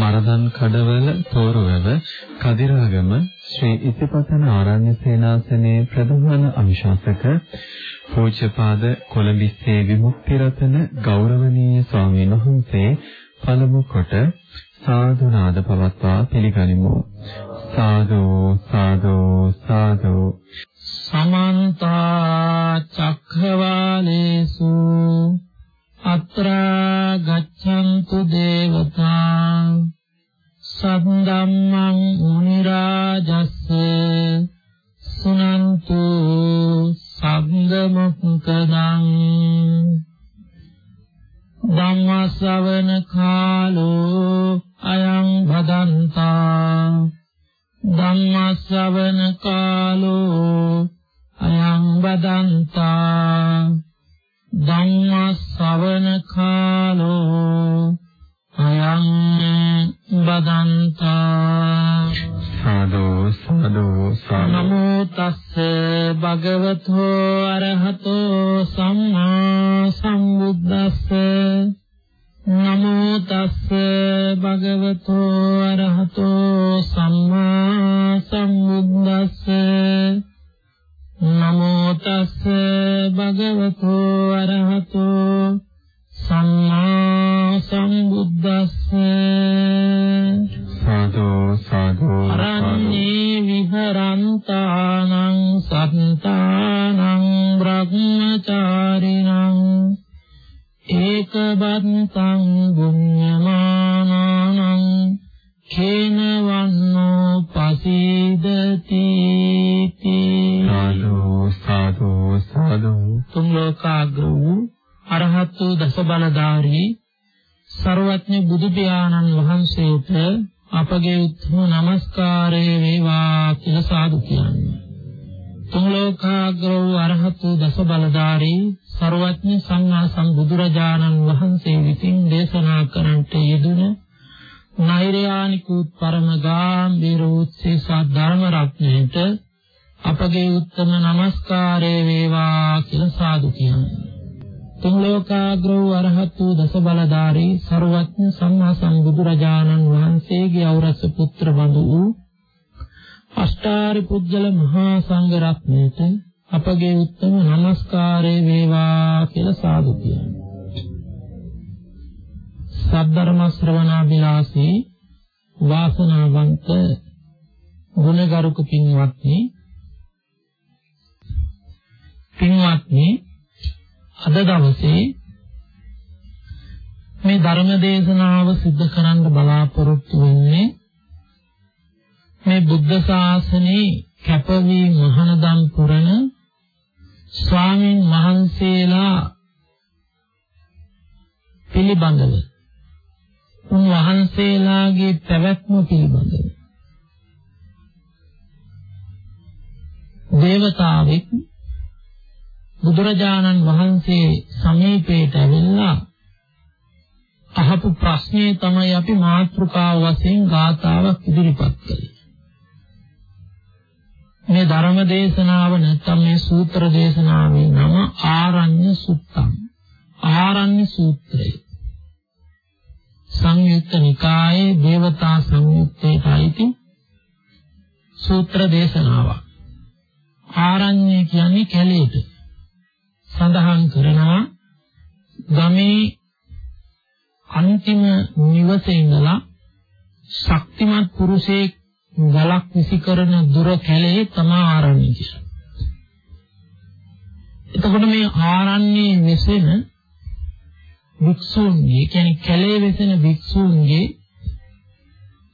මරදන් කඩවල තෝරවැව කදිරාගම ශ්‍රී ඉතිපතන ආරණ්‍ය සේනාසනයේ ප්‍රධාන අනුශාසක පූජ්‍යපාද කොළඹිස්සේ විමුක්ති රතන ගෞරවනීය ස්වාමීන් වහන්සේ පළමු කොට සාදු නාද පවත්වා පිළිගනිමු. සාදු සාදු සාදු. සමන්ත චක්ඛවාලේසු අත්‍රා ගච්ඡන්තු දේවතා සද්දම්මං මුනි රාජස්ස සුනන්තු සග්ග මොක්කදං ධම්ම ශ්‍රවණ කාලෝ අයං භදන්තා. ධම්ම ශ්‍රවණ කාලෝ අයං භදන්තා. ධම්ම ශ්‍රවණ කාලෝ අයං බදන්තා සාදු සාදු. නමෝ තස්ස භගවතෝ අරහතෝ ගුණාරාම දීරෝත්සේ සද්ධර්ම රත්නයේට අපගේ උත්තම নমස්කාරය වේවා කියලා සාදු කියනවා. තුන් ලෝකාග්‍රෝ අරහතු දස බලධාරී ਸਰවඥ සම්මා සම්බුදුරජාණන් වහන්සේගේ අවරස පුත්‍ර බඳු වූ අෂ්ටාරි පුජ්‍යල මහා සංඝ රත්නයට අපගේ උත්තම নমස්කාරය වේවා කියලා සාදු කියනවා. සද්ධර්ම ශ්‍රවණාභිලාෂී වාසනාවන්ත ගුණගරුක පින්වත්නි පින්වත්නි අද දවසේ මේ ධර්ම දේශනාව සිද්ධ කරන්න බලාපොරොත්තු වෙන්නේ මේ බුද්ධ ශාසනයේ කැපවී මහානදම් පුරන ස්වාමින් වහන්සේලා පිළිබඳව. උන්වහන්සේලාගේ පැවැත්ම පිළිබඳව දේවතාවෙක් බුදුරජාණන් වහන්සේ සමීපයට ඇවිල්ලා අහපු ප්‍රශ්නේ තමයි අපි මාතෘකාව වශයෙන් ගාථාවක් ඉදිරිපත් කළේ. මේ ධර්ම දේශනාව නැත්නම් මේ සූත්‍ර දේශනාවේ නම ආරණ්‍ය සුත්තම්. ආරණ්‍ය සූත්‍රය. සංයුක්ත නිකායේ දේවතා සංයුත්තේට අයිති සූත්‍ර දේශනාවක්. ආරණ්‍ය කියන්නේ කැලේට. සඳහන් කරනවා ගමේ අන්තිම නිවසේ ඉඳලා ශක්තිමත් පුරුෂයෙක් ගලක් විසි කරන දුර කැලේ තමා ආරණ්‍ය කියලා. එතකොට මේ ආරණ්‍යයේ වෙසෙන වික්ෂුන්ගේ කියන්නේ කැලේ වෙසෙන වික්ෂුන්ගේ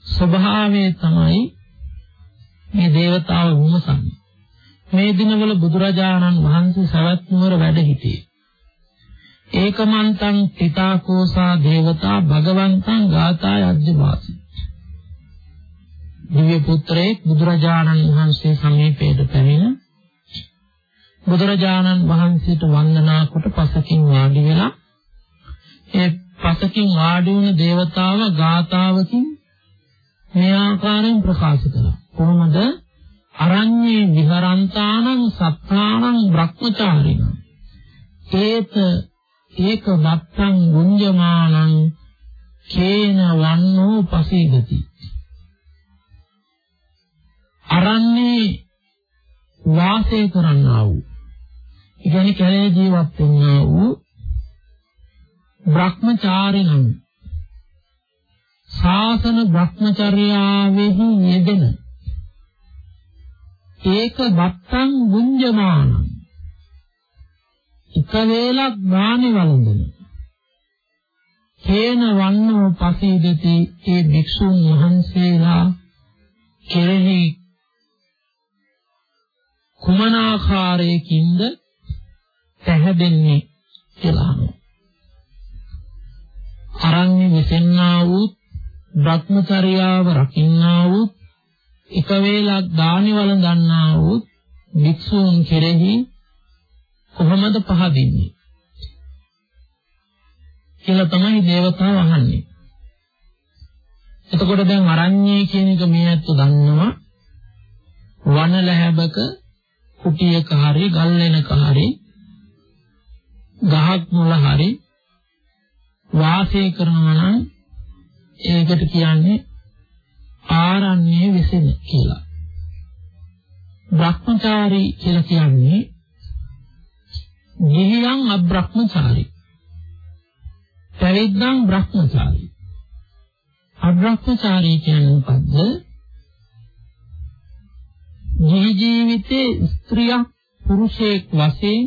ස්වභාවය තමයි මේ దేవතාව විමසන්නේ. මේ දිනවල බුදුරජාණන් වහන්සේ සවැත් නුවර වැඩ සිටියේ. ඒකමන්තං පිතාකෝසා දේවතා භගවන්තං ගාථා යජ්ජවාසි. දිව්‍ය පුත්‍රයෙක් බුදුරජාණන් වහන්සේ සමීපයට පැමිණ බුදුරජාණන් වහන්සේට වන්දනා කොට පසකින් වාඩි වෙලා ඒ පසකින් වාඩි වුණ దేవතාව ගාතාවකින් මේ ආකාරයෙන් ප්‍රකාශ කළා. කොහොමද? අරඤ්ඤේ විහරන්තානං සත්තානං බ්‍රහ්මචාරිණ. ඒත ඒක වත්තං ගුඤ්ජමානං කේන වන්නෝ පසීදති. අරන්නේ වාසය කරන්නා වූ ඉගෙන කැලේ ජීවත් වෙන්නා වූ බ්‍රහ්මචාරිණං. ශාසන භ්‍රමචර්යාවෙහි යෙදෙන ඒක වත්තං ගුඤ්ජමාන. එක වේලක් වාණි වළඳන. හේන වන්නෝ පසීදති ඒ භික්ෂුන් වහන්සේලා කෙරෙහි කුමනාකාරයකින්ද පැහැදෙන්නේ කියලා අහනවා. අරන්නේ විසෙන්නා වූ භ්‍රමචර්යාව රකින්නා වූ එක වේලක් දානි වළඳන්නා වූ භික්ෂූන් කෙරෙහි කොහොමද පහදින්නේ කියලා තමයි දේවතාව අහන්නේ. එතකොට දැන් අරඤ්ඤේ කියන එක මේ ඇත්ත දන්නවා වන ලැබක කුටියක හරි ගල්ලෙනක හරි ගහක් මුල හරි වාසය කරනවා නම් ඒකට කියන්නේ ආරණ්‍ය විසෙන කියලා. භ්‍රමචාරී කියලා කියන්නේ ගිහියන් අබ්‍රහ්මචාරී. පැවිද්දන් භ්‍රමචාරී. අබ්‍රහ්මචාරී කියන්නේ මොකද්ද? ජී ජීවිතේ ස්ත්‍රියක් පුරුෂයෙක් වශයෙන්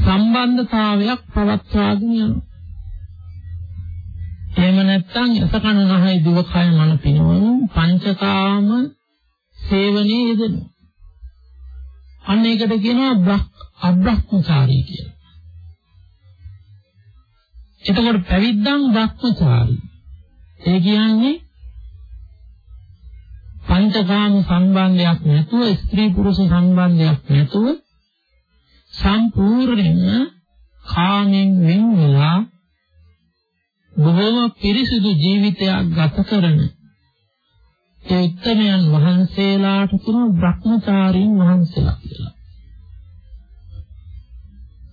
සම්බන්ධතාවයක් පවත්වාගෙන යනවා. එහෙම නැත්නම් යසකන නහය දිවකය මන පිනවන පංචකාම සේවනයේ යෙදෙනවා. අන්න ඒකට කියනවා අබ්‍රහ්මචාරී කියලා. එතකොට පැවිද්දන් භ්‍රමචාරී. ඒ කියන්නේ පංචකාම සම්බන්ධයක් නැතුව ස්ත්‍රී පුරුෂ සම්බන්ධයක් නැතුව සම්පූර්ණයෙන්ම කාමෙන් වෙන් වෙලා බොහෝම පිරිසිදු ජීවිතයක් ගත කරන ඒ උත්තමයන් වහන්සේලාට කියන බ්‍රහ්මචාරීන් වහන්සේලා කියලා.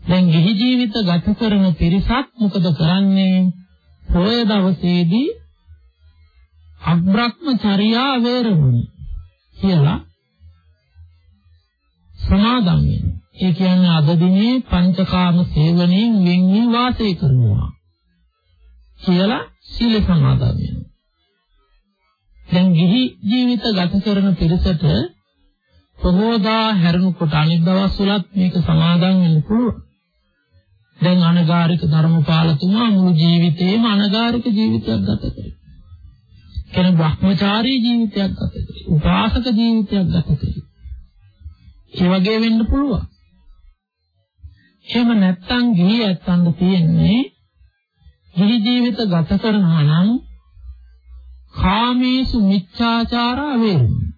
දැන් ගිහි ජීවිත ගත කරන පිරිසක් මොකද කරන්නේ? පොය දවසේදී අබ්‍රහ්මචර්යා වේරමණී කියලා සමාදන් වෙනවා. ඒ කියන්නේ අද දිනේ පංචකාම සේවනයෙන් වෙන්නේ වාසය කරනවා කියලා සීල සමාදන් වෙනවා. දැන් ගිහි ජීවිත ගත කරන පිරිසට ප්‍රමෝදා හැරණු කොට අනිත් දවස් වලත් මේක සමාදන් වෙන්න පුළුවන්. දැන් අනගාരിക ධර්මපාලතුමා මුළු ජීවිතේම අනගාരിക ජීවිතයක් ගත කරේ. කියන බ්‍රහ්මචාරී ජීවිතයක් ගත කරේ. උපාසක ජීවිතයක් ගත කරේ. ඒ වගේ වෙන්න පුළුවන්. එහෙම නැත්නම් ගිහි ඇත්තන්ට තියෙන්නේ ගිහි ජීවිත ගත කරනවා නම් කාමේසු මිච්ඡාචාරා වේරමණී.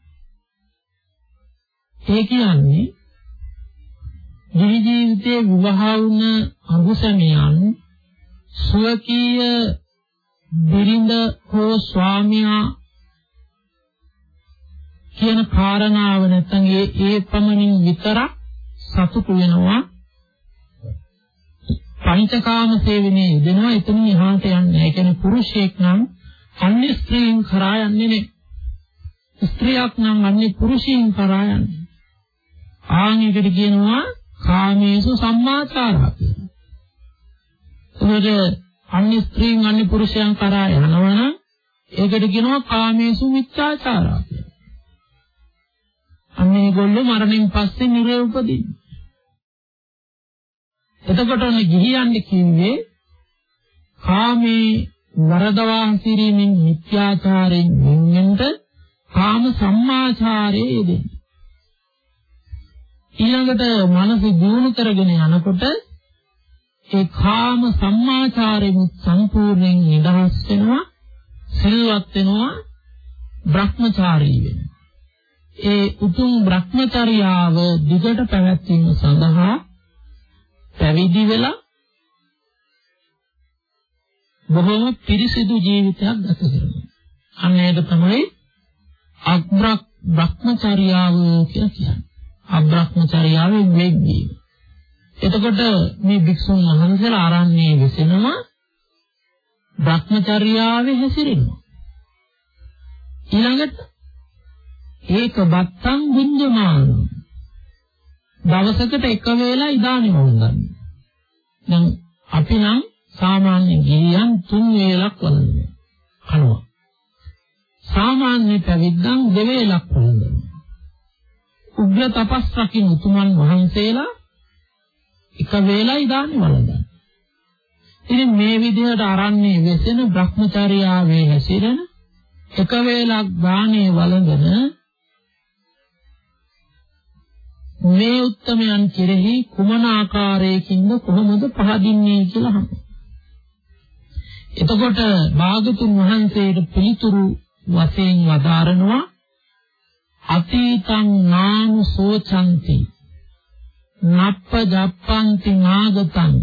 ඒ කියන්නේ ගිහි ජීවිතයේ විවාහ වුණ අඟුසමියන් සුවකීය බිරිඳ හෝ ස්වාමියා කියන කාරණාව නැත්නම් ඒ ඒ පමණින් විතරක් සතුටු වෙනවා පංචකාම සේවනයේ යෙදෙනවා එතන එහාට යන්නේ. ඒ කියන්නේ පුරුෂයෙක් නම් අන්‍ය ස්ත්‍රීන් කරා යන්නේ නැහැ. ස්ත්‍රියක් නම් අන්‍ය පුරුෂයින් කරා යන්නේ. ආන් එකට කියනවා කාමේසු සම්මාචාරා කියලා. ඒකට අන්‍ය ස්ත්‍රීන් අන්‍ය පුරුෂයන් කරා යනවනම් ඒකට කියනවා කාමේසු මිච්ඡාචාරා කියලා. අන්න ඒගොල්ලෝ මරණයෙන් පස්සේ නිරේ උපදින්නේ. එතකොට ඔන්න ගිහියන්ට කිව්වේ කාමේ වරදවා සිරීමෙන් මිත්‍යාචාරයෙන් වෙන්නෙන්ට කාම සම්මාචාරයේ යෙදෙන්න. ඊළඟට මනස දියුණු කරගෙන යනකොට ඒ කාම සම්මාචාරයෙන් සම්පූර්ණයෙන් නිදහස් වෙනවා සිල්වත් වෙනවා භ්‍රමචාරී වෙනවා. ඒ උතුම් භ්‍රමචර්යාව දිගට පැවැත්වීම සඳහා පැවිදි වෙලා බොහොම පිරිසිදු ජීවිතයක් ගත කරනවා. අන්න ඒක තමයි අග්‍රක් භ්‍රමචර්යාව කියලා කියන්නේ. අබ්‍රහ්මචර්යාවෙන් වෙන්නේ. එතකොට මේ භික්ෂුන් වහන්සේලා ආරණ්‍යයේ විසෙනවා භ්‍රමචර්යාවේ හැසිරෙනවා. ඊළඟට ඒක බත්තං බුද්ධමාන දවසකට එක වේලා ඉදානෙම වුණා. දැන් අපි නම් සාමාන්‍ය ගිහියන් තුන් වේලක් වළඳනවා. කනවා. සාමාන්‍ය පැවිද්දන් දෙවේලක් වළඳනවා. උග්‍ර තපස් රකින්න උතුමන් වහන්සේලා එක වේලයි දාන්නේ වළඳන. ඉතින් මේ විදිහට අරන්නේ වෙසෙන Brahmacharyaවේ හැසිරෙන එක වේලක් දානේ වළඳන මේ උත්තමයන් කෙරෙහි කුමන ආකාරයකින්ද කොහොමද පහදින්නේ කියලා අහනවා. එතකොට භාගතුන් වහන්සේට පිළිතුරු වශයෙන් වදාරනවා අතීතං නානු සෝචಂತಿ නප්ප ජප්පන්ති නාගතං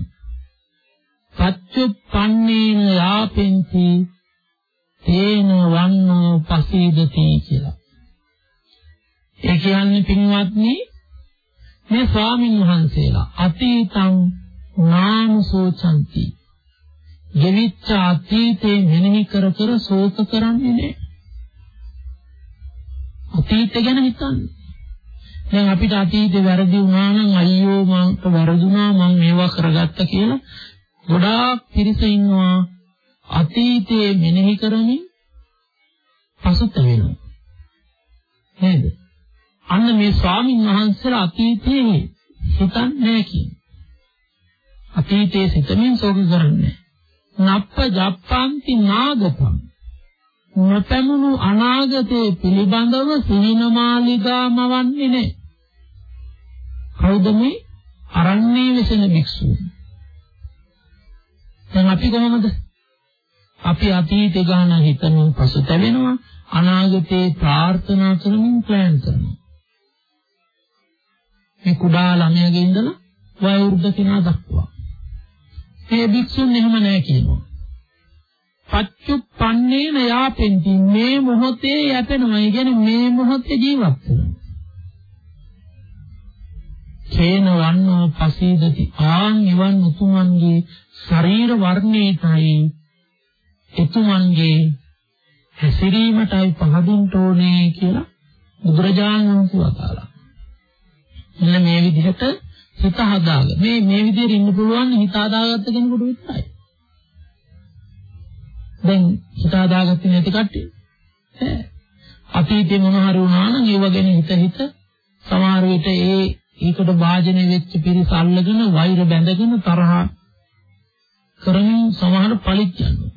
පච්චුප්පන්නේන යාපෙන්ති තේන වන්නෝ පසීදති කියලා. ඒ කියන්නේ පින්වත්නි මේ ස්වාමින් වහන්සේලා අතීතං නානු සෝචಂತಿ ගෙවිච්ච අතීතේ මෙනෙහි කර කර ශෝක කරන්නේ නැහැ. අතීතය ගැන හිතන්නේ. දැන් අපිට අතීතේ වැරදි වුණා නම් අයියෝ මට වැරදුනා මම මේවා කරගත්ත කියලා ගොඩාක් පිරිස ඉන්නවා අතීතයේ මෙනෙහි කරමින් පසුතැවෙනවා. නේද? අන්න මේ ස්වාමින් වහන්සේලා අතීතයේ හිතන්නේ නැහැ කියන්නේ. අතීතයේ සිතමින් සෝක කරන්නේ. නප්ප ජප්පන්ති නාගතං නොපැමුණු අනාගතයේ පිළිබඳව සිහිනමාලිගාම වන්නේ නැහැ. කවුද මේ අරන්නේ වෙසෙන භික්ෂුව? දැන් අපි කොහොමද? අපි අතීතේ ගාන හිතමින් පසුතැවෙනවා අනාගතේ ප්‍රාර්ථනා කරමින් ප්ලෑන් කරනවා. මේ කුඩා ළමයාගේ ඉඳලා වයෝවෘද්ධ කෙනා දක්වා. මේ භික්ෂුන් එහෙම නැහැ කියනවා. පච්චුප්පන්නේන යාපෙන්ති මේ මොහොතේ යැපෙනවා. ඒ කියන්නේ මේ මොහොතේ ජීවත් වෙනවා. කේන වන්නෝ පසීදති ආන් ඉවන් උතුමන්ගේ ශරීර වර්ණයටයි එතුමන්ගේ හැසිරීමටයි පහදින්න ඕනේ කියලා බුදුරජාණන් වහන්සේ වදාළා. මෙන්න මේ විදිහට හිත හදාගන්න. මේ මේ විදිහට ඉන්න පුළුවන් හිත හදාගත්ත කෙනෙකුට විතරයි. දැන් හිත හදාගත්තේ නැති කට්ටිය. ඈ අතීතේ මොන හරි වුණා නම් ඒව ගැන හිත හිත සමහර විට ඒ ඒකට වාජනය වෙච්ච පිරිස අල්ලගෙන වෛර බැඳගෙන තරහ කරමින් සමහර පලිත් යනවා.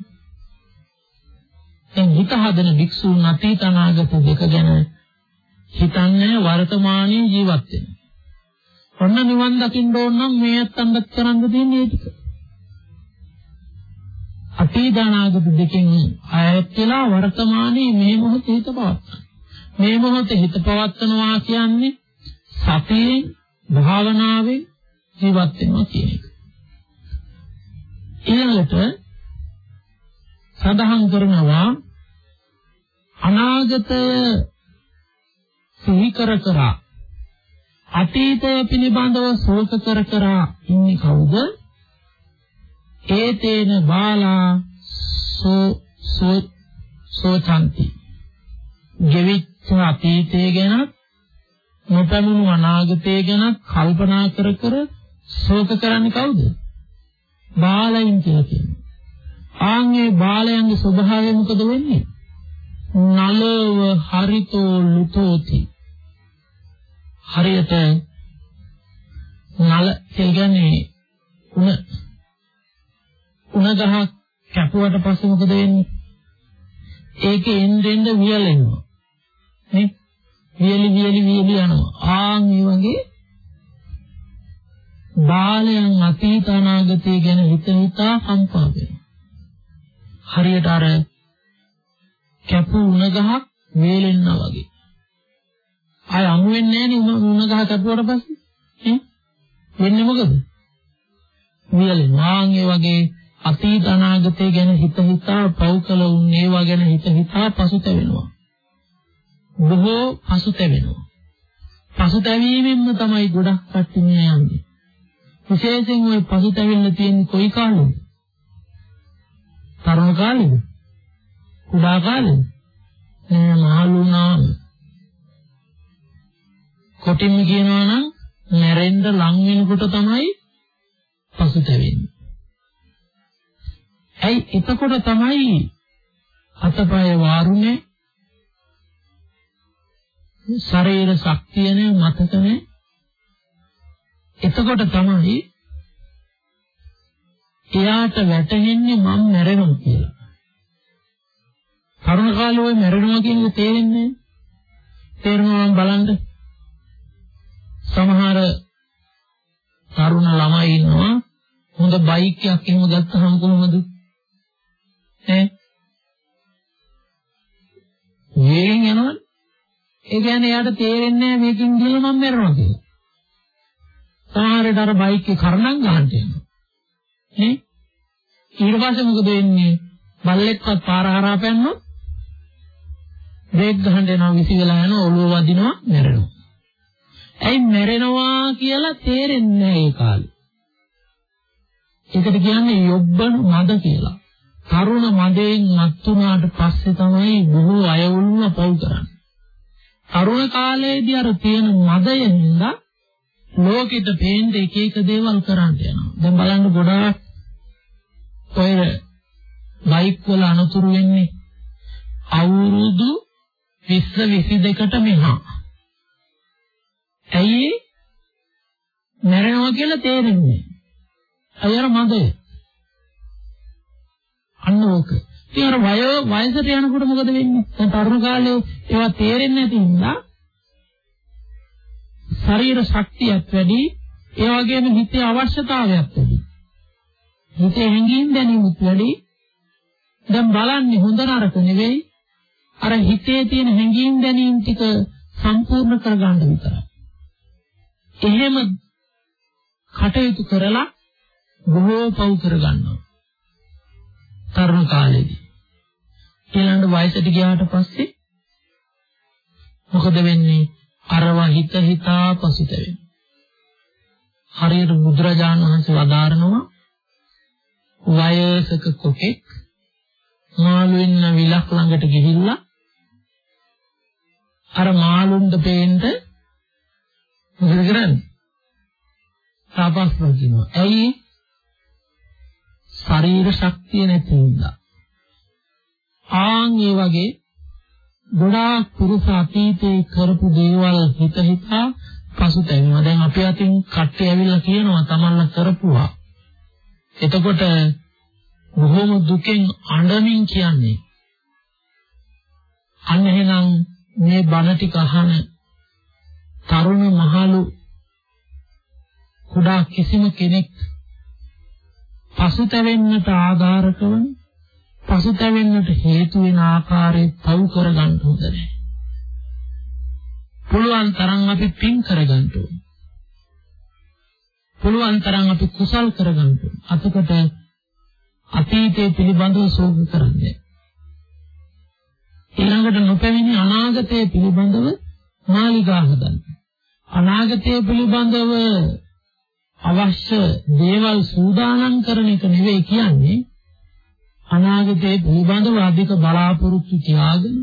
දැන් හිත හදන භික්ෂුන් අතීත අනාගත දෙක ගැන හිතන්නේ වර්තමානයේ ජීවත් වෙනවා. ඔන්න නිවන් දකින්න ඕන නම් මේ අත්ංගත් කරන්න දෙන්නේ ඒක. අතීත අනාගත දෙකෙන් අයත් වෙලා වර්තමානයේ මේ මොහොතේ හිත පවත්වා. මේ මොහොතේ හිත පවත්වනවා කියන්නේ සතියෙන් භාවනාවෙන් ජීවත් වෙනවා කියන එක. ඊළඟට සඳහන් කරනවා අනාගතය සිහි කර කර අතීතය පිළිබඳව ශෝක කර කර ඉන්නේ කවුද? ඒතේන බාලා සෝ සෝ සෝචන්ති. ජීවිත අතීතය ගැන නොපැමුණු අනාගතය ගැන කල්පනා කර කර ශෝක කරන්නේ කවුද? බාලයින් කියලා කියනවා. ආන්ගේ බාලයන්ගේ ස්වභාවය මොකද වෙන්නේ? නලව හරිතෝ ලුතෝති. හරියට නල කියන්නේ උණ උණ ගහ කැපුවට පස්සේ මොකද වෙන්නේ? ඒකේ එන්නෙන් වියලෙනවා. නේ? වියලි වියලි වියලි යනවා. ආන් මේ වගේ බාලයන් අතීත අනාගතය ගැන හිත හිතා කම්පා වෙනවා. හරියට අර කැපු උණ ගහක් වේලෙන්නා වගේ. ආය අමු වෙන්නේ නැහැ නේ උණ ගහ කැපුවට පස්සේ. ඈ වෙන්නේ මොකද? වියලෙනවා. ආන් ඒ වගේ අතීත අනාගතය ගැන හිත හිතා පව් කළ උන් ඒවා ගැන හිත හිතා පසුතැවෙනවා. බොහෝ පසුතැවෙනවා. පසුතැවීමෙන්ම තමයි ගොඩක් කට්ටිය යන්නේ. විශේෂයෙන් ওই පසුතැවෙන්න තියෙන කොයි කාලෙද? තරුණ කාලෙද? කුඩා කාලෙද? කොටින්ම කියනවා නම් මැරෙන්න ලං වෙනකොට තමයි පසුතැවෙන්නේ. ඇයි එතකොට තමයි අතපය වාරුනේ ශරීර ශක්තිය නේ මතක නේ එතකොට තමයි එයාට වැටහෙන්නේ මම මැරෙනවා කියලා. තරුණ කාලේ ඔය මැරෙනවා කියන එක තේරෙන්නේ තේරෙනවා නම් බලන්න. සමහර තරුණ ළමයි ඉන්නවා හොඳ බයික් එකක් එහෙම ගත්තහම කොහොමද? ඈ වේගෙන් යනවා. ඒ කියන්නේ එයාට තේරෙන්නේ නැහැ මේකෙන් ගිහලා මම මැරෙනවා කියලා. සමහරවිට අර බයික් එක කරණම් ගහන්න යනවා. නේ? ඊට පස්සේ මොකද වෙන්නේ? බල්ලෙක්වත් පාර හරහා පැන්නොත් බ්‍රේක් ගහන්න යනවා විසි වෙලා යනවා ඔළුව වදිනවා මැරෙනවා. ඇයි මැරෙනවා කියලා තේරෙන්නේ නැහැ ඒ කාලේ. ඒකට කියන්නේ යොබ්බන මද කියලා. තරුණ මදයෙන් මත් වුණාට පස්සේ තමයි බොහෝ අය වුණ පව් කරන්නේ. තරුණ කාලයේදී අර තියෙන මදයෙන්ද ලෝකෙට පේන්න එක එක දේවල් කරන්න යනවා. දැන් බලන්න ගොඩාක් ඔය බයික් වල අනතුරු වෙන්නේ අවුරුදු 20 22කට මෙහා. ඇයි මැරෙනවා කියලා තේරෙන්නේ. අයර මදය. අන්න ඕක. ඉතින් අර වයෝ වයසට යනකොට මොකද වෙන්නේ? දැන් තරුණ කාලේ ඒවා තේරෙන්නේ නැති නිසා ශරීර ශක්තියත් වැඩි, ඒ වගේම හිතේ අවශ්‍යතාවයත් වැඩි. හිතේ හැඟීම් දැනීමත් වැඩි. දැන් බලන්නේ හොඳ නරක නෙවෙයි. අර හිතේ තියෙන හැඟීම් දැනීම් ටික සම්පූර්ණ කරගන්න විතරයි. එහෙම කටයුතු කරලා බොහෝ පව් කරගන්නවා. තරුණ කාලේදී. ඊළඟ වයසට ගියාට පස්සේ මොකද වෙන්නේ? අරව හිත හිතා පසුතැවෙන. හරියට බුදුරජාණන් වහන්සේ වදාරනවා වයසක කොකෙක් මාළු වෙන්න විලක් ළඟට ගිහිල්ලා අර මාළුන්ට පේන්න මොකද කරන්නේ? තාපස් වදිනවා. ඇයි? ශරීර ශක්තිය නැති නිසා. ආන් ඒ වගේ ගොඩාක් පුරුෂ අතීතේ කරපු දේවල් හිත හිතා පසුතැවෙනවා. දැන් අපි අතින් කට්ටි ඇවිල්ලා කියනවා තමන්ලා කරපුවා. එතකොට බොහොම දුකෙන් අඬමින් කියන්නේ. අන්න එහෙනම් මේ බණ ටික අහන තරුණ මහලු කුඩා කිසිම කෙනෙක් පසුතැවෙන්නට ආධාරක වන පසුතැවෙන්නට හේතු වෙන ආකාරයේ පව් කරගන්න හොඳ නැහැ. පුළුවන් තරම් අපි පින් කරගන්න ඕනේ. පුළුවන් තරම් අපි කුසල් කරගන්න ඕනේ. අතකට අතීතයේ පිළිබඳව සෝක කරන්නේ. ඊළඟට නොපැමිණි අනාගතයේ පිළිබඳව මාලිගා හදන්න. අනාගතයේ පිළිබඳව අවශ්‍ය දේවල් සූදානම් කරන එක නෙවෙයි කියන්නේ අනාගතයේ පිළිබඳව අධික බලාපොරොත්තු තියාගෙන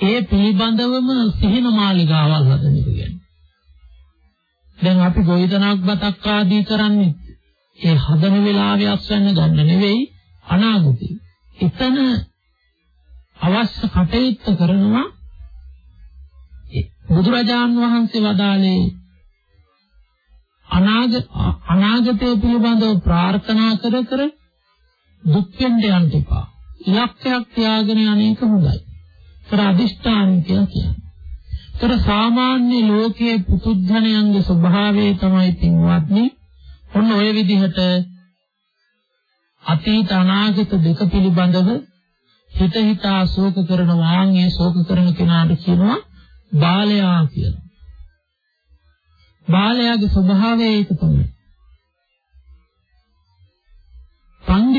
ඒ පිළිබඳවම සිහින මාලිගාවල් හදන එක කියන්නේ. දැන් අපි ගොවිතැනක් බතක් ආදී කරන්නේ ඒ හදන වෙලාවේ අස්වැන්න ගන්න නෙවෙයි අනාගතේ. එතන අවශ්‍ය කටයුත්ත කරනවා බුදුරජාන් වහන්සේ වදාළේ අනාගත අනාගතය පිළිබඳව ප්‍රාර්ථනා කර කර දුක් වෙන්න යන්න එපා. ඉලක්කයක් තියාගෙන අනේක හොඳයි. ඒතර අදිෂ්ඨාන කියලා කියන්නේ. ඒතර සාමාන්‍ය ලෝකයේ පුදුජනයන්ගේ ස්වභාවය තමයි පින්වත්නි. ඔන්න ඔය විදිහට අතීත අනාගත දෙක පිළිබඳව හිත හිතා ශෝක කරන වාංගේ ශෝක කරන කෙනාට කියනවා බාලයා කියලා. බාලයාගේ ස්වභාවය ඒක තමයි.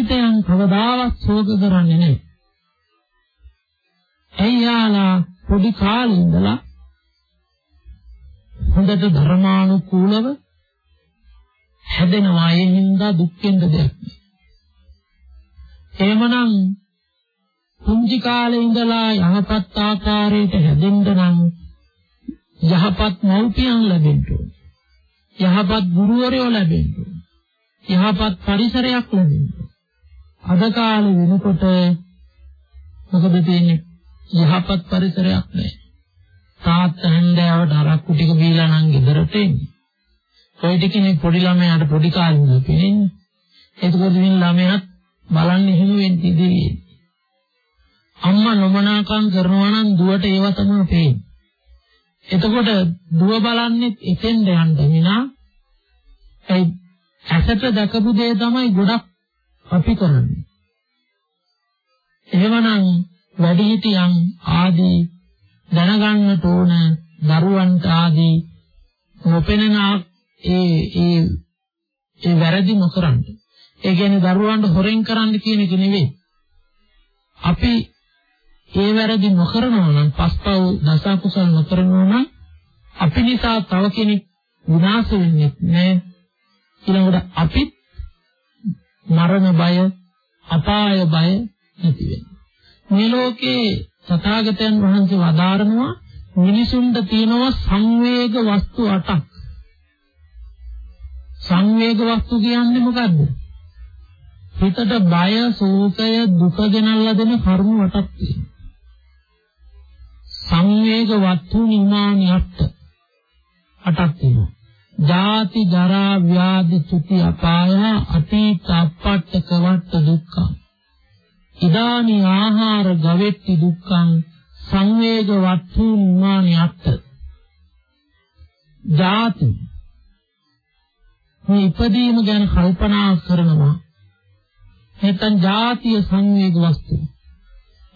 අතීතයන් කවදාවත් ශෝක කරන්නේ නැහැ. එයාලා පොඩි කාලේ ඉඳලා හොඳට ධර්මානුකූලව හැදෙනවා ඒ හින්දා දුක් වෙන්න දෙයක් නෑ. එහෙමනම් පුංචි කාලේ ඉඳලා යහපත් ආකාරයට හැදෙන්න නම් යහපත් මව්පියන් ලැබෙන්න ඕනේ. යහපත් ගුරුවරයෝ ලැබෙන්න ඕනේ. යහපත් පරිසරයක් ලැබෙන්න අද කාලේ වෙනකොට මොකද තියෙන්නේ? යහපත් පරිසරයක් නැහැ. තාත්තා හන්දෑවට අරක්කු ටික බීලා නම් ගෙදරට එන්නේ. ඔය ටිකනේ පොඩි ළමයාට පොඩි කාලේ ඉඳලා පෙනෙන්නේ. එතකොට ඉතින් ළමයාත් බලන්නේ එහෙම වෙන්නේ ඉතින්. අම්මා නොමනාකම් කරනවා නම් දුවට ඒව තමයි පේන්නේ. එතකොට දුව බලන්නේ එතෙන්ද යන්න විනා ඒ ඇසට දැකපු දේ තමයි ගොඩක් අපි කරන්නේ. එහෙමනම් වැඩිහිටියන් ආදී දැනගන්නට ඕන දරුවන්ට ආදී නොපෙනෙන ඒ ඒ ඒ වැරදි නොකරන්න. ඒ කියන්නේ දරුවන්ට හොරෙන් කරන්න කියන එක නෙවෙයි. අපි ඒ වැරදි නොකරනවා නම් පස්පව් දස කුසල නොකරනවා නම් අපි නිසා තව කෙනෙක් විනාශ වෙන්නේ නැහැ. ඊළඟට අපි මරණ බය, අපාය බය නැති වෙනවා. මේ ලෝකේ තථාගතයන් වහන්සේ වදාරනවා මිනිසුන්ට තියෙනවා සංවේග වස්තු 8ක්. සංවේග වස්තු කියන්නේ මොකද්ද? හිතට බය, ශෝකය, දුක ගෙනල්ලා දෙන කර්ම 8ක් තියෙනවා. සංවේග වස්තු නිමානි 8 8ක් තියෙනවා. ජාති ජරා ව්‍යාධි චුති අපාය අතීත අපට්ඨ කවට්ට දුක්ඛ. ඉදානි ආහාර ගවෙට්ටි දුක්ඛං සංවේග වත්තු නිමානියත් ජාති. මේ ඉපදීම ගැන කල්පනා කරනවා. නැත්නම් ජාතිය සංවේග වස්තු.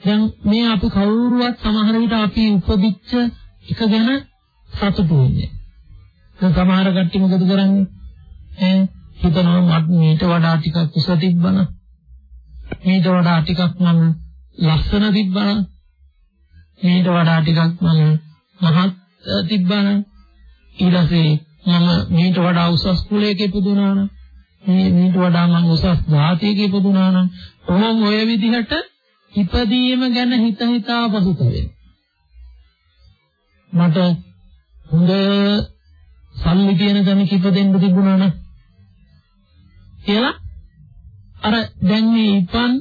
දැන් මේ අපි කවුරුවත් සමහර විට අපි උපදිච්ච එක ගැන සතුටු වෙන්නේ. දැන් සමහර කට්ටිය මොකද කරන්නේ? ඈ හිතනවා මට වඩා ටිකක් උස තිබ්බනම් ඊට වඩා ටිකක් මම ලස්සන තිබ්බනම් ඊට වඩා ටිකක් මම මහත් තිබ්බනම් ඊළසේ මම ඊට වඩා උසස් කුලයක ඉපදුනා නම් ඊට වඩා මම උසස් ජාතියක ඉපදුනා නම් ඔහොම ඔය විදිහට ඉපදීම ගැන හිත හිතා පසුතැවෙන මට හොඳ සල්ලි තියෙන තැනක ඉපදෙන්න තිබුණා නම් කියලා අර දැන් මේ ඉපන්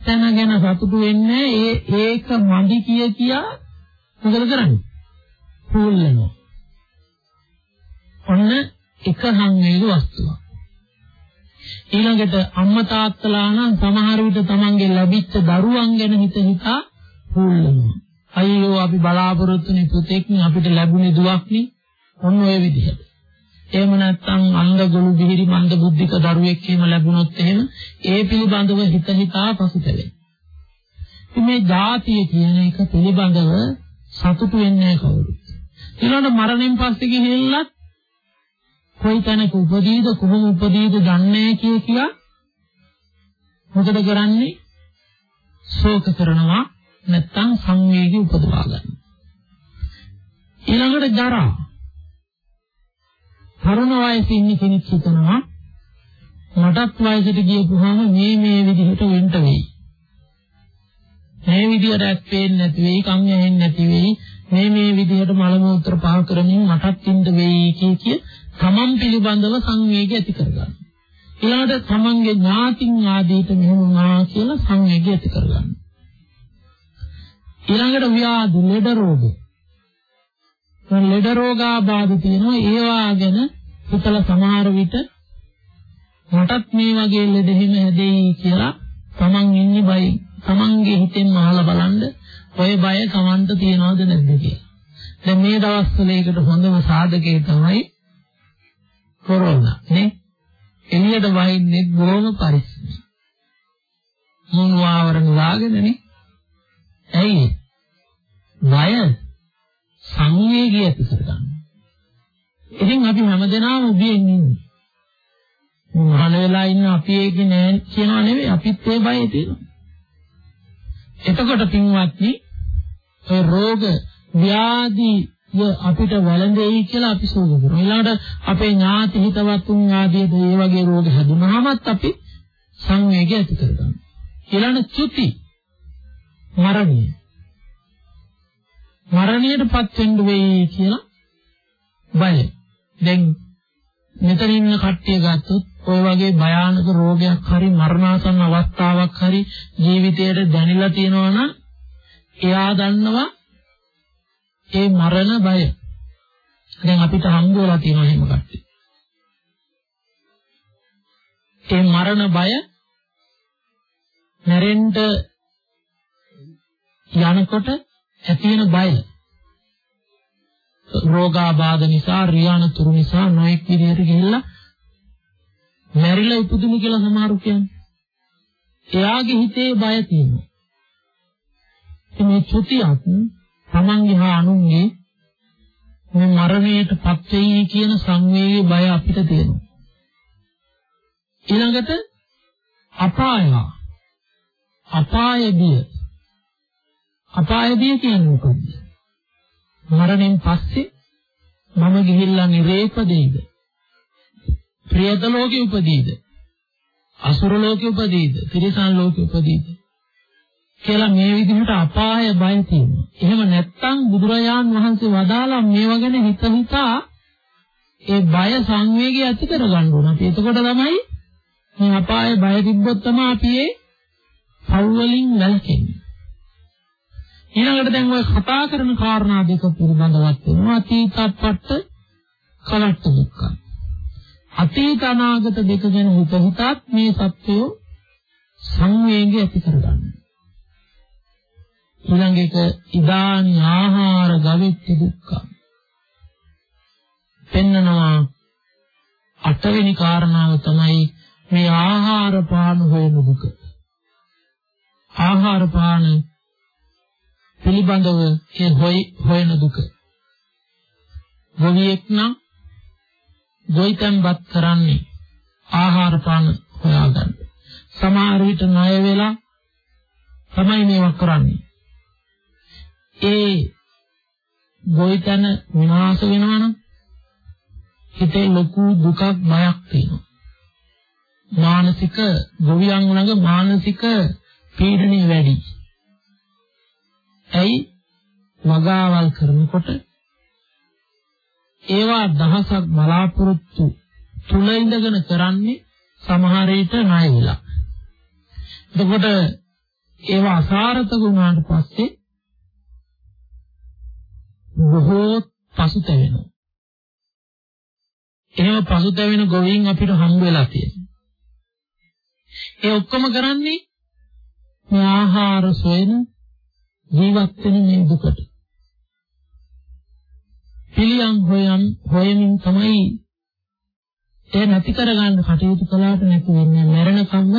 තැන ගැන සතුටු වෙන්නේ ඒ ඒක මදි කිය කියා මොකද කරන්නේ? හුල්ලනවා. ඔන්න එක සංවේග වස්තුවක්. ඊළඟට අම්මා තාත්තලා නම් සමහර විට තමන්ගේ ලැබිච්ච දරුවන් ගැන හිත හිතා හුල්ලනවා. අයියෝ අපි බලාපොරොත්තුනේ පුතෙක් අපිට ලැබුණේ දුවක් නේ. ඔන්න ඔය විදිහට. එහෙම නැත්නම් අන්ධ ගොළු බිහිරි මන්ද බුද්ධික දරුවෙක් එහෙම ලැබුණොත් එහෙම ඒ පිළිබඳව හිත හිතා පසුතැවෙන. මේ જાතිය කියන එක පිළිබඳව සතුටු වෙන්නේ කවුරුත්. ඊළඟ මරණයෙන් පස්සේ ගිහිල්ලත් කොයි තැනක උපදීද කොහොම උපදීද දන්නේ කිය කියා මොකද කරන්නේ? ශෝක කරනවා නැත්නම් සංවේගී උපදවා ගන්න. ඊළඟට ජරා තරුණ වයසේ ඉන්න කෙනෙක් හිතනවා මටත් වයසට ගියපුවාම මේ මේ විදිහට වෙන්න වෙයි. මේ විදිහට ඇත්තේන්නේ නැති වෙයි, කම් ඇහෙන්නේ නැති වෙයි, මේ මේ විදිහට මල මූත්‍ර පහ කරමින් මටත් ඉන්න වෙයි කිය කිය තමන් පිළිබඳව සංවේගය ඇති කරගන්න. ඊළඟට තමන්ගේ ඥාතින් ආදීට මෙහෙම වුණා කියලා සංවේගය ඇති කරගන්න. ඊළඟට ව්‍යාධි ලෙඩ රෝග. ලෙඩ රෝගාබාධ තියෙනවා ඒවා ගැන හිතලා සමහර විට මටත් මේ වගේ ලෙඩ හිම හැදෙයි කියලා තමන් ඉන්නේ බයි තමන්ගේ හිතෙන් අහලා බලන්න ඔය බය තමන්ට තියනවද නැද්ද කියලා. දැන් මේ දවස්වල ඒකට හොඳම සාධකේ තමයි කොරෝනා නේ. එළියට වහින්නේ බොහොම පරිස්සමෙන්. මොන ආවරණ වාගෙනනේ. ඇයි? බය සංවේගය ඇති කරගන්න. ඉතින් අපි හැමදෙනාම උදේන් ඉන්නේ. මහාන වෙලා ඉන්න අපි ඒක නෑ කියනවා නෙවෙයි අපිත් ඒ බය තියෙනවා. එතකොට පින්වත්නි ඒ රෝග ව්‍යාධි අපිට වැළඳෙයි කියලා අපි සෝද කරනවා. ඊළඟට අපේ ඥාති හිතවත්තුන් ආදී ඒ වගේ රෝග හැදුනහමත් අපි සංවේගය ඇති කරගන්නවා. ඊළඟ චුති මරණය. මරණයටපත් වෙන්න වෙයි කියලා බය. දැන් මෙතන ඉන්න කට්ටිය ගත්තොත් ඔය වගේ භයානක රෝගයක් හරි මරණාසන්න අවස්ථාවක් හරි ජීවිතයට දැනෙලා තියෙනවා නම් එයා දන්නවා ඒ මරණ බය. දැන් අපිට හම්බුවලා තියෙන හැම කට්ටිය. ඒ මරණ බය මැරෙන්න යනකොට ඇති වෙන බය රෝගාබාධ නිසා රියානතුරු නිසා නොඑක් විදිහට ගිහිල්ලා මැරිලා ඉපදුණු කියලා සමහරු කියන්නේ. එයාගේ හිතේ බය තියෙනවා. මේ චුතියක් තමන්ගේ හා අනුන්ගේ මේ මරණයටපත් වෙයි කියන සංවේගී බය අපිට තියෙනවා. ඊළඟට අපාය අපාය බිය අපාය බිය කියන්නේ මොකක්ද? මරණයෙන් පස්සේ මම ගිහිල්ලා නිරේපදෙයිද? ප්‍රේත ලෝකෙ උපදීද? අසුර ලෝකෙ උපදීද? තිරිසන් ලෝකෙ උපදීද? කියලා මේ විදිහට අපාය බය තියෙනවා. එහෙම නැත්නම් බුදුරජාන් වහන්සේ වදාලා මේවා ගැන හිත හිතා ඒ බය සංවේගය ඇති කරගන්න ඕන. අපි එතකොට තමයි මේ අපාය බය තිබ්බොත් තමයි අපි ඒ පව් වලින් වැළකෙන්නේ. ඊළඟට දැන් ඔය කතා කරන කාරණා දෙක පිළිබඳවත් වෙනවා අතීතපත්ත කලට්ට දුක්ඛ. අතීත අනාගත දෙක ගැන හිත හිතත් මේ සත්‍යය සංවේගය ඇති කරගන්න. ඊළඟ එක ඉදානි ආහාර ගවිත්‍ය දුක්ඛ. පෙන්නනවා අටවෙනි කාරණාව තමයි මේ ආහාර පාන හොයන දුක. ආහාර පාන පිළිබඳව ඒ හොයන දුක. ගොවියෙක් නම් ගොවිතැන්පත් කරන්නේ ආහාර පාන හොයාගන්න. සමහර විට ණය වෙලා තමයි මේවා කරන්නේ. ඒ ගොවිතැන විනාශ වෙනවා නම් හිතේ ලොකු දුකක් බයක් තියෙනවා. මානසික ගොවියන් ළඟ මානසික පීඩනය වැඩි. ඇයි වගාවල් කරනකොට ඒවා දහසක් බලාපොරොත්තු තුල ඉඳගෙන කරන්නේ සමහර විට ණය වෙලා. එතකොට ඒවා අසාර්ථක වුණාට පස්සේ පසුතැවෙනවා. එහෙම පසුතැවෙන ගොවීන් අපිට හම්බ වෙලා තියෙනවා. ඒ ඔක්කොම කරන්නේ මේ ආහාර සොයන ජීවත් වෙන මේ දුකට. පිළියම් හොයන් හොයමින් තමයි ඒ නැති කරගන්න කටයුතු කළාට නැති වෙන්නේ මරණකම්ම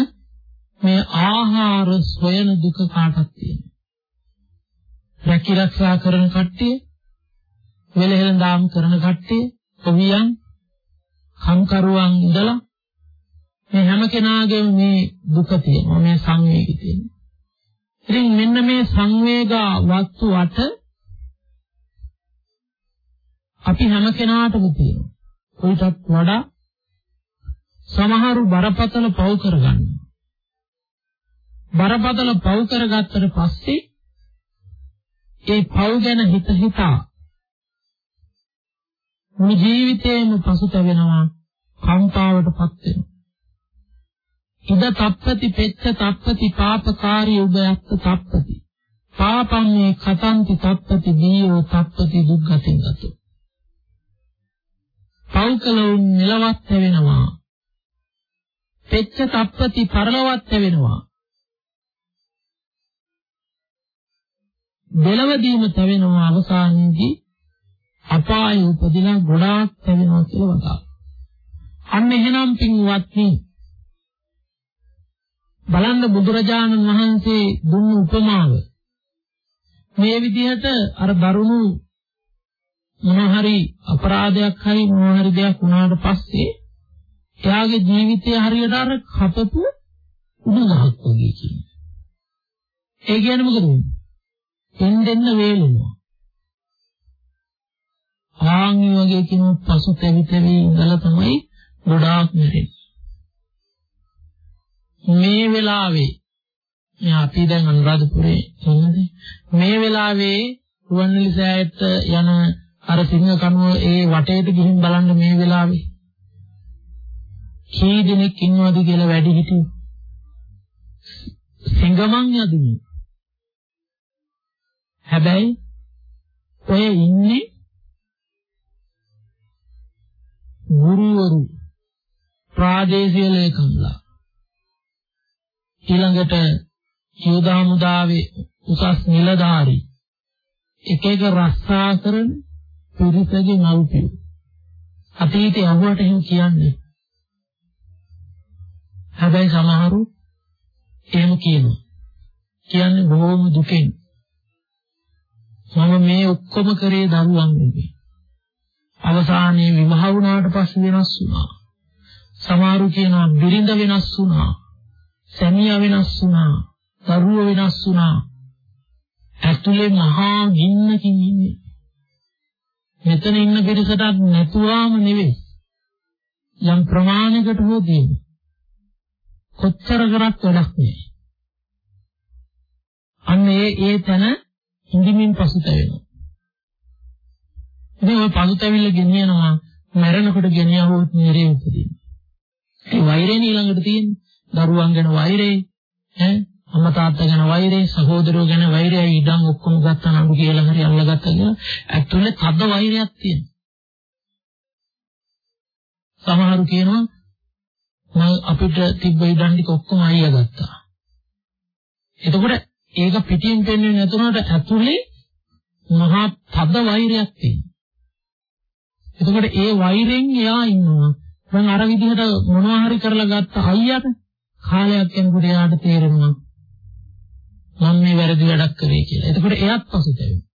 මේ ආහාර සොයන දුක කාටත් තියෙනවා. රැකිරක්ෂා කරන කට්ටිය වෙලහෙල දාම් කරන කට්ටිය ඔවියන් කම්කරුවන් ඉඳලා මේ හැම කෙනාගේම මේ දුක තියෙනවා මේ සංවේගය තියෙනවා. ඉතින් මෙන්න මේ සංවේග වස්තු අට අපි හැම කෙනාටම තියෙනවා. කොයිටත් වඩා සමහරු බරපතල පව් කරගන්නවා. බරපතල පව් කරගත්තට පස්සේ ඒ පව් ගැන හිත හිතා මුළු ජීවිතේම පසුතැවෙනවා කම්පාවටපත් වෙනවා. ඉද තප්පති පෙච්ච තප්පති පාපකාරී උභයත්ත තප්පති. පාපන්නේ කතන්ති තප්පති දීයෝ තප්පති දුක්ගතින් ගතෝ. පෞකලොන් නිලවත් වෙනවා. පෙච්ච තප්පති පරලවත් වෙනවා. දෙලවදීම තවෙනවා අවසානයේදී අපාය උපදිනා ගොඩාක් තවෙනවා කියලා වදා. අන්න එහෙනම් පින්වත්නි බලන්න බුදුරජාණන් වහන්සේ දුන්න උපමාව මේ විදිහට අර දරුණු මොන හරි අපරාධයක් හරි මොන හරි දෙයක් වුණාට පස්සේ එයාගේ ජීවිතය හරියට අර කපපු උඩු ගහක් වගේ කියන්නේ. ඒ කියන්නේ මොකද වෙන්නේ? එන්න දෙන්න වේලෙනවා. ආන්ගේ වගේ කෙනෙක් පසු තැවි තැවි ඉඳලා තමයි ගොඩාක් මැරෙන්නේ. මේ වෙලාවේ මේ අපි දැන් අනුරාධපුරේ ඉන්නේ මේ වෙලාවේ රුවන්වැලි සෑයට යන අර සිංහ කනුව ඒ වටේට ගිහින් බලන්න මේ වෙලාවේ කී දෙනෙක් ඉන්නවද කියලා වැඩි හිටියෝ සිංගමන් යදිනේ හැබැයි ඔය ඉන්නේ ගුරුවරු ප්‍රාදේශීය ලේකම්ලා ඊළඟට යෝධා මුදාවේ උසස් නිලධාරී එක එක රස්සා කරන පිරිසගේ මව්පියෝ. අතීතයේ අහුවට එහෙම කියන්නේ. හැබැයි සමහරු එහෙම කියනවා. කියන්නේ බොහොම දුකෙන්. මම මේ ඔක්කොම කරේ දරුවන් වෙන්නේ අවසානයේ විවාහ වුණාට පස්සේ වෙනස් වුණා. සමහරු කියනවා බිරිඳ වෙනස් වුණා. සැමියා වෙනස් වුණා. දරුවෝ වෙනස් වුණා. ඇතුලේ මහා ගින්නකින් ඉන්නේ. මෙතන ඉන්න පිරිසටත් නැතුවාම නෙවෙයි. යම් ප්‍රමාණයකට හෝ දෙන්නේ කොච්චර කරත් වැඩක් නෑ අන්න ඒ ඒ තැන ඉඳිමින් පසුතැවෙනවා. ඉතින් ඔය පසුතැවිල්ල ගෙනියනවා මැරෙනකොට ගෙනියවොත් නිරේ උපදින්නේ ඒ වෛරේ ඊළඟට තියෙන්නේ. දරුවන් ගැන වෛරේ ඈ? අම්මා තාත්තා ගැන වෛරේ සහෝදරයෝ ගැන වෛරය ඉඩම් ඔක්කොම ගත්තා නඩු කියලා හරි අල්ලගත්තා කියලා ඇතුලේ තද වෛරයක් තියෙනවා. සමහරු කියනවා මම අපිට තිබ්බ ඉඩම් ටික ඔක්කොම අයියා ගත්තා. එතකොට ඒක පිටින් පෙන්වෙන්නේ නැතුනට ඇතුලේ මහා තද වෛරයක් තියෙනවා. එතකොට ඒ වෛරෙන් එයා ඉන්නවා දැන් අර විදිහට මොනවා හරි කරලා ගත්ත අයියට කාලයක් යනකොට එයාට තේරෙනවා මම මේ වැරදි වැඩක් කරේ කියලා. එතකොට එයාත් පසුතැවෙනවා.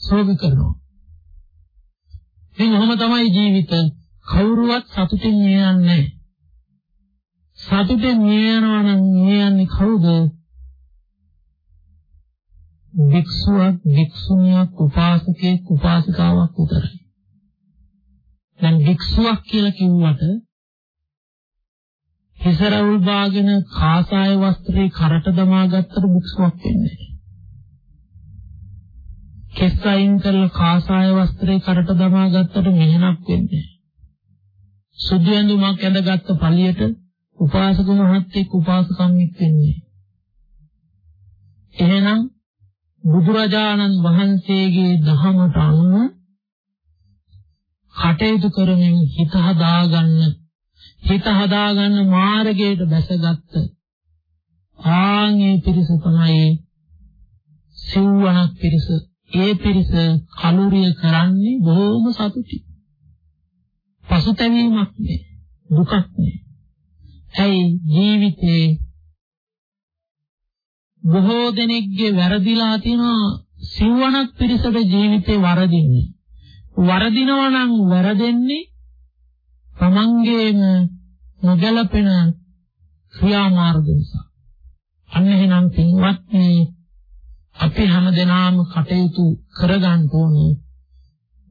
සෝභ කරනවා. ඉතින් ඔහොම තමයි ජීවිත. කවුරුවත් සතුටින් නියන්නේ සතුටින් නියනවා නම් නියන්නේ කවුද? වික්ෂුවක්, වික්ෂුණියක්, උපාසකෙක්, උපාසිකාවක් උතරයි. දැන් වික්ෂුවක් කියලා කිව්වට හිසරවුල් බාගෙන කාසාය වස්ත්‍රේ කරට දමා ගත්තට භික්ෂුවක් වෙන්නේ නැහැ. කෙස් අයින් කරලා කාසාය වස්ත්‍රේ කරට දමා ගත්තට මෙහෙණක් වෙන්නේ නැහැ. සුදු ඇඳුමක් ඇඳගත්ත පළියට උපාසක මහත්තයෙක් උපාසකම්ෙක් වෙන්නේ. එහෙනම් බුදුරජාණන් වහන්සේගේ දහමට අනුව කටයුතු කරමින් හිත හදාගන්න හිත හදාගන්න මාර්ගයට බැසගත්ත ආන්ගේ පිරිස තමයි සිව්වණක් පිරිස. ඒ පිරිස කලුරිය කරන්නේ බොහොම සතුටි පසුතැවීමක් නෑ දුකක් නෑ. ඇයි? ජීවිතේ බොහෝ දෙනෙක්ගේ වැරදිලා තියෙනවා සිව්වණක් පිරිසට ජීවිතේ වරදින්නේ වරදිනවා නම් වැරදෙන්නේ තමන්ගේම නොගැලපෙන ක්‍රියාමාර්ග නිසා. අන්න එහෙනම් පින්වත්නි අපි හැමදෙනාම කටයුතු කරගන්න ඕනේ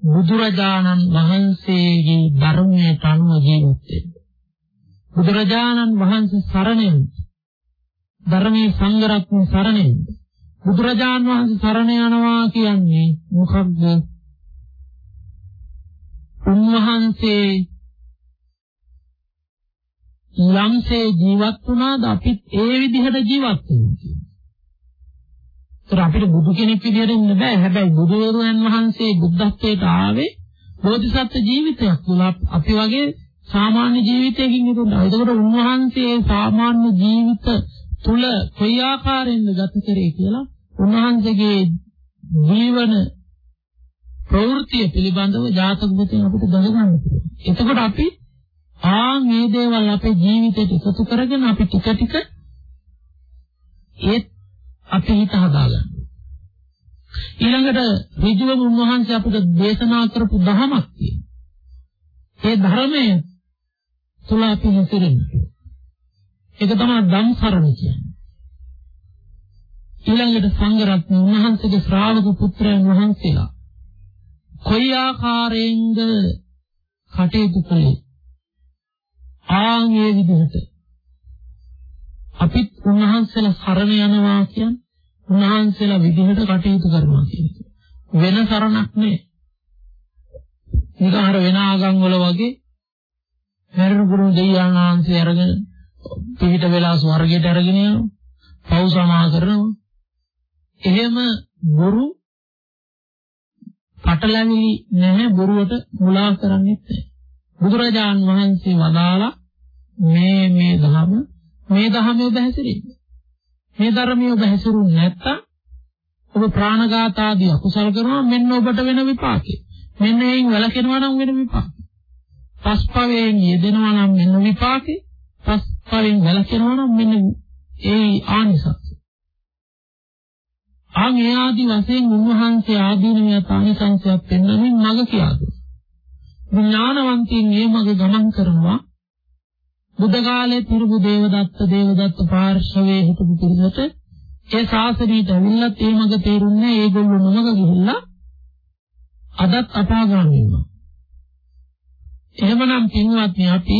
බුදුරජාණන් වහන්සේගේ ධර්මයට අනුව ජීවත් වෙන්න. බුදුරජාණන් වහන්සේ සරණෙන් ධර්මයේ සංගරත්න සරණෙන් බුදුරජාණන් වහන්සේ සරණ යනවා කියන්නේ මොකක්ද? උන්වහන්සේ යම්සේ ජීවත් වුණාද අපිත් ඒ විදිහට ජීවත් වෙනවා කියන්නේ. ඒතර අපිට බුදු කෙනෙක් විදිහට ඉන්න බෑ. හැබැයි බුදුරජාණන් වහන්සේ බුද්ධත්වයට ආවේ බෝධිසත්ව ජීවිතයක් තුළ අපි වගේ සාමාන්‍ය ජීවිතයකින් ඉඳලා. ඒකෝට උන්වහන්සේ සාමාන්‍ය ජීවිත තුළ කොයි ආකාරයෙන්ද ගත කරේ කියලා උන්වහන්සේගේ ජීවන ප්‍රවෘත්ති පිළිබඳව ජාතක පොතෙන් අපිට දැනගන්න පුළුවන්. එතකොට අපි ආ මේ දේවල් අපේ ජීවිතයට එකතු කරගෙන අපි ටික ටික ඒත් අපි හිත හදාගන්න. ඊළඟට ඍජුවම උන්වහන්සේ අපිට දේශනා කරපු ධමයක් තියෙනවා. ඒ ධර්මය තුල අපි හැසිරෙන්න. ඒක තමයි ධම්සරණ කියන්නේ. ඊළඟට සංඝරත්න උන්වහන්සේගේ ශ්‍රාවක පුත්‍රයන් වහන්සේලා කොයි ආකාරයෙන්ද කටයුතු කළේ ආන්ගේ විදිහට අපිත් උන්වහන්සේලා සරණ යනවා කියන්නේ උන්වහන්සේලා විදිහට කටයුතු කරනවා කියන එක. වෙන සරණක් නෑ. නිකන් වෙන ආගම් වල වගේ මරණ ගුරු දෙවියන් වහන්සේ අරගෙන පිහිට වෙලා ස්වර්ගයට අරගෙන යනවා. පව් සමා කරනවා. එහෙම බොරු පටලැවිලි නැහැ බොරුවට මුලා කරන්නේ නැහැ. බුදුරජාන් වහන්සේ වදාලා මේ මේ ධර්ම මේ ධර්මයේ බැහැසිරෙන්න. මේ ධර්මයේ ඔබ හැසිරුනේ නැත්තම් ඔබ ප්‍රාණඝාත ආදී අකුසල කරනවා මෙන්න ඔබට වෙන විපාකේ. මෙන්න එයින් වැළකෙනවා නම් වෙන විපාකේ. පස්පවෙන් යෙදෙනවා නම් මෙන්න විපාකේ. පස්පවෙන් වැළකෙනවා නම් මෙන්න ඒ ආනිසංස. ආන් ඒ ආදී වශයෙන් උන්වහන්සේ ආදීනමිය ආනිසංසයක් පෙන්වමින් මඟ කියා දුන්නා. ඥානවන්තයින් මේ මඟ ගමන් කරනවා බුද්ධ කාලයේ තිරුබු දේවදත්ත දේවදත්ත පාර්ශවයේ හිටපු පිරිසට ඒ ශාසනයට ඇවිල්ලත් ඒ මඟ තේරුන්නේ ඒගොල්ලෝ නොමග ගිහිල්ලා අදත් අපාගාමී වෙනවා. එහෙමනම් පින්වත්නි අපි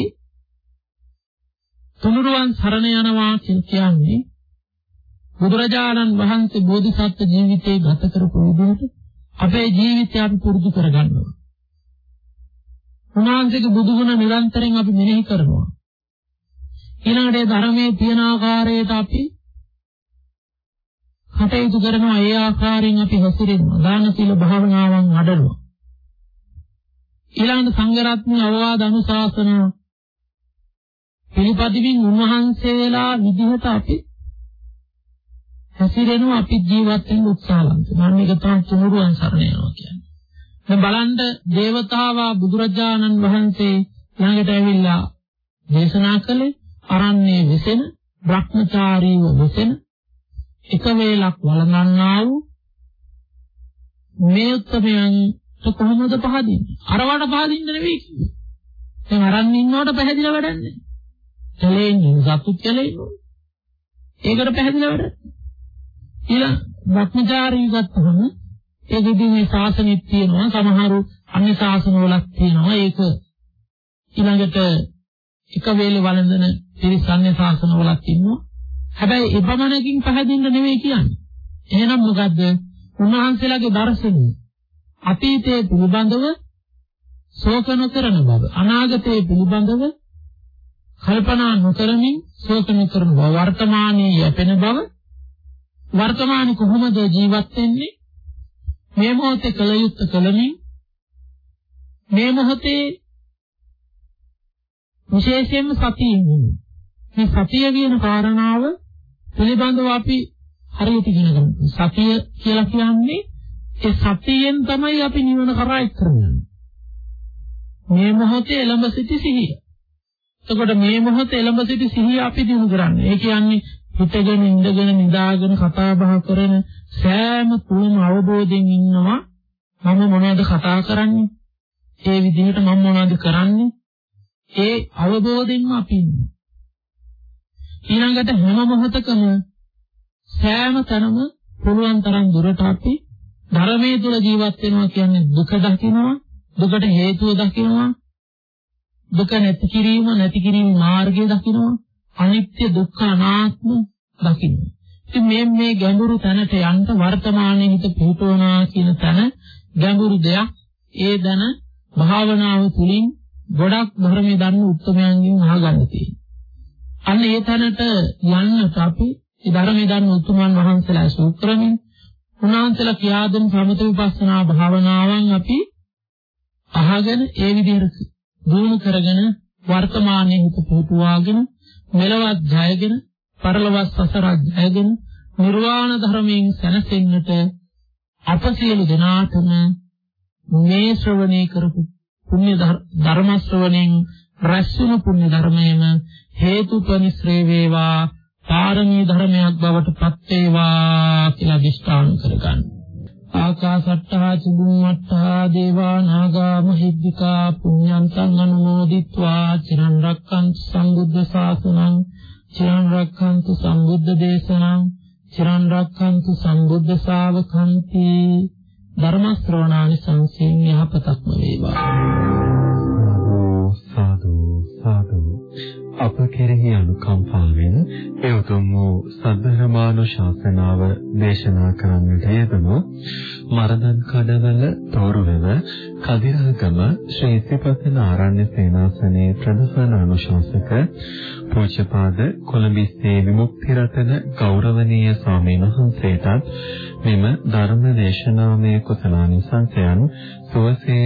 තුනුරුවන් සරණ යනවා කියන්නේ බුදුරජාණන් වහන්සේ බෝධිසත්ව ජීවිතේ ගත කරපු විදිහට අපේ ජීවිතය අපි පුරුදු කරගන්නවා. උන්වහන්සේගේ බුදුගුණ නිරන්තරයෙන් අපි මෙනෙහි කරනවා. ඊළඟට ධර්මයේ තියෙන ආකාරයට අපි කටයුතු කරනවා ඒ ආකාරයෙන් අපි හැසිරෙනවා දාන සීල භාවනාවන් වඩනවා ඊළඟට සංඝ රත්නයේ අවවාද අනුශාසන පිළිපදිමින් උන්වහන්සේලා විදිහට අපි හැසිරෙනවා අපි ජීවත් වෙන්න උත්සාහවන්ත. මම මේක තමයි තුනුරුවන් සරණ යනවා කියන්නේ. දැන් බලන්න దేవතාවා බුදුරජාණන් වහන්සේ ළඟට ඇවිල්ලා දේශනා කළේ අරන්නේ විසෙන, භ්‍රමචාරීව විසෙන එක වේලක් වළඳන්නා වූ මේ උත්තරයන්ට කොහොමද පහදින්නේ? අරවට පහදින්න නෙවෙයි කිව්වේ. දැන් අරන් ඉන්නවට පැහැදිලා වැඩක් නැහැ. කැලේ ඉන්න සතුත් කැලේ. ඉන්නවා. ඒකට පැහැදිලා වැඩක් ඊළඟ භ්‍රමචාරී ගත්තහම ඒකෙදි මේ ශාසනෙත් තියෙනවා. සමහරු අන්‍ය ශාසනවලක් තියෙනවා. ඒක ඊළඟට එක වේලේ වළඳන පිරිස් අන්‍ය ශාසනවලක් ඉන්නවා. හැබැයි ඒ පමණකින් පහදින්න නෙවෙයි කියන්නේ. එහෙනම් මොකද්ද? උන්වහන්සේලාගේ දර්ශනය අතීතයේ පිළිබඳව ශෝක නොකරන බව අනාගතයේ පිළිබඳව කල්පනා නොකරමින් ශෝක නොකරන බව වර්තමානයේ යැපෙන බව වර්තමානයේ කොහොමද ජීවත් වෙන්නේ මේ මොහොතේ කල යුත්තේ කලමින් මේ මොහොතේ විශේෂයෙන්ම සතියින් මේ සතිය කියන කාරණාව පිළිබඳව අපි හරියට ඉගෙන ගන්න. සතිය කියලා කියන්නේ ඒ සතියෙන් තමයි අපි නිවන කරා එක්කරන්නේ. මේ මොහොතේ එළඹ සිටි සිහිය. එතකොට මේ මොහොතේ එළඹ සිටි සිහිය අපි දිනු කරන්නේ. ඒ කියන්නේ හිතගෙන ඉඳගෙන නිදාගෙන කතා බහ කරන සෑම තුනම අවබෝධයෙන් ඉන්නවා. මම මොනවද කතා කරන්නේ? ඒ විදිහට මම මොනවද කරන්නේ? ඒ අවබෝධයෙන්ම අපි ඉන්නවා. ඊළඟට හැම මොහොතකම සෑම තැනම පුළුවන් තරම් දුරට අපි ධර්මයේ තුල ජීවත් වෙනවා කියන්නේ දුක දකිනවා දුකට හේතුව දකිනවා දුක නැති කිරීම නැති කිරීම මාර්ගය දකිනවා අනිත්‍ය දුක්ඛ අනාත්ම දකින්න. ඉතින් මේ මේ ගැඹුරු තැනට යන්න වර්තමානයේ හිත පිහිටවනවා කියන තැන ගැඹුරු දෙයක්. ඒ දන භාවනාව තුළින් ගොඩක් ධර්මයේ දන්න උත්තරයන්ගෙන් අහගන්න තියෙනවා. අන්න ඒ තැනට යන්නට අපි ඒ ධර්මයේ දන්න උතුමන් වහන්සේලා සූත්‍රමින් උන්වහන්සේලා කියා දුන් සමත විපස්සනා භාවනාවන් අපි අහගෙන ඒ විදිහට දිනු කරගෙන වර්තමානයේ හිත පුහුණුවාගෙන මෙලවත් ජයගෙන පරලොවත් සසරක් ජයගෙන නිර්වාණ ධර්මයෙන් සැනසෙන්නට අප සියලු දෙනාටම මේ ශ්‍රවණය කරපු පුණ්‍ය ධර්ම ශ්‍රවණයෙන් රැස්වුණු පුණ්‍ය ධර්මයම හේතුපනිශ්‍රේ වේවා පාරමී ධර්මයක් බවට පත් වේවා කියලා දිෂ්ඨාන කරගන්න. ආකාසට්ටා චුම්මට්ටා දේවා නාග මහිද්దికා පුඤ්ඤන්තං අනුමෝදිත්වා චිරන් රැක්කන්තු සම්බුද්ධ ශාසනං චිරන් රැක්කන්තු සම්බුද්ධ දේශනං චිරන් රැක්කන්තු සම්බුද්ධ ශාවකන්ති ධර්ම ශ්‍රවණානි සංසීන් යහපතක්ම වේවා. සාදු සාදු. අප කෙරෙහි අනුකම්පාවෙන් ඒ උතුම් වූ සද්ධර්මානුශාසනාව දේශනා කරන්නට යෙදුණු මරදන් කඩවල තෝරුවෙව කදිරාගම ශ්‍රී සිපතන ආරණ්‍ය සේනාසනයේ ප්‍රධාන අනුශාසක පූජ්‍යපාද කොළඹිස්සේ විමුක්ති රතන ගෞරවනීය ස්වාමීන් වහන්සේටත් මෙම ධර්ම දේශනාමය කුසලානිසංසයන් සුවසේ